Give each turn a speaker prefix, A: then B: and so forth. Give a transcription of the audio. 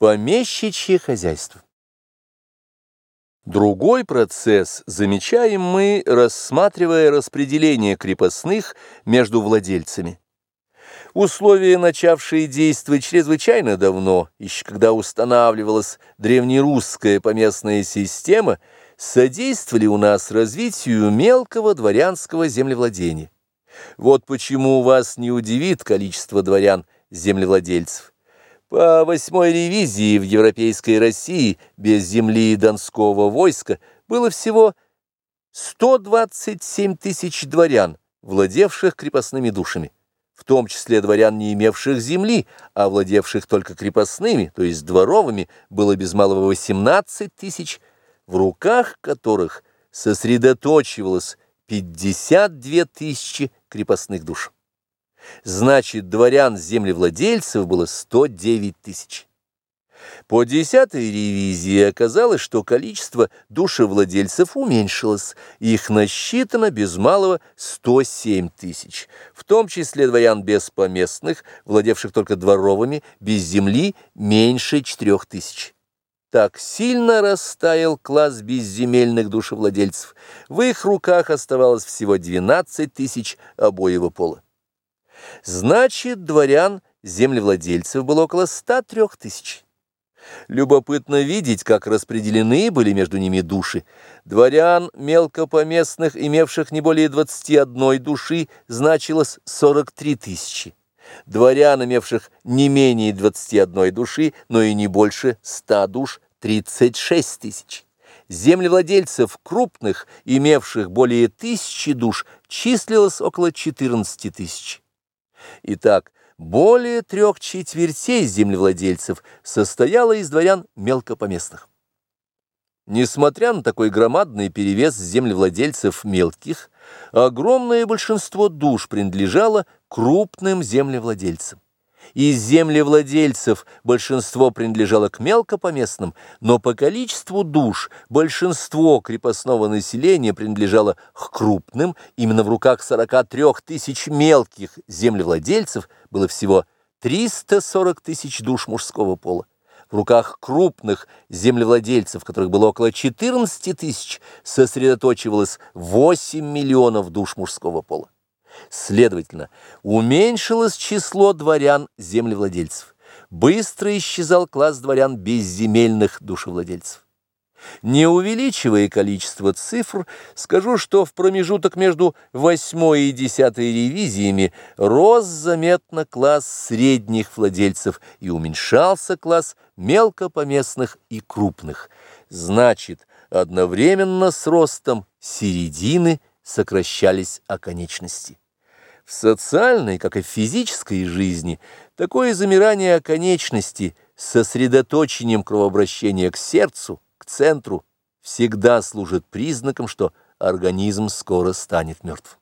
A: Помещичье хозяйство. Другой процесс замечаем мы, рассматривая распределение крепостных между владельцами. Условия, начавшие действовать чрезвычайно давно, еще когда устанавливалась древнерусская поместная система, содействовали у нас развитию мелкого дворянского землевладения. Вот почему вас не удивит количество дворян-землевладельцев. По восьмой ревизии в Европейской России без земли донского войска было всего 127 тысяч дворян, владевших крепостными душами, в том числе дворян, не имевших земли, а владевших только крепостными, то есть дворовыми, было без малого 18 тысяч, в руках которых сосредоточивалось 52 тысячи крепостных душ. Значит, дворян-землевладельцев было 109 тысяч. По десятой ревизии оказалось, что количество душевладельцев уменьшилось, их насчитано без малого 107 тысяч, в том числе дворян беспоместных, владевших только дворовыми, без земли меньше 4 тысяч. Так сильно растаял класс безземельных душевладельцев, в их руках оставалось всего 12 тысяч обоего пола. Значит, дворян, землевладельцев было около 103 тысяч. Любопытно видеть, как распределены были между ними души. Дворян мелкопоместных, имевших не более 21 души, значилось 43 тысячи. Дворян, имевших не менее 21 души, но и не больше 100 душ, 36 тысяч. Землевладельцев крупных, имевших более тысячи душ, числилось около 14 тысяч. Итак, более трех четвертей землевладельцев состояло из дворян мелкопоместных. Несмотря на такой громадный перевес землевладельцев мелких, огромное большинство душ принадлежало крупным землевладельцам. Из землевладельцев большинство принадлежало к мелкопоместным, но по количеству душ большинство крепостного населения принадлежало к крупным, именно в руках 43 тысяч мелких землевладельцев было всего 340 тысяч душ мужского пола. В руках крупных землевладельцев, которых было около 14 тысяч, сосредоточивалось 8 миллионов душ мужского пола. Следовательно, уменьшилось число дворян-землевладельцев. Быстро исчезал класс дворян безземельных душевладельцев. Не увеличивая количество цифр, скажу, что в промежуток между восьмой и десятой ревизиями рос заметно класс средних владельцев и уменьшался класс мелкопоместных и крупных. Значит, одновременно с ростом середины сокращались оконечности. В социальной, как и в физической жизни, такое замирание оконечности с сосредоточением кровообращения к сердцу, к центру, всегда служит признаком, что организм скоро станет мертвым.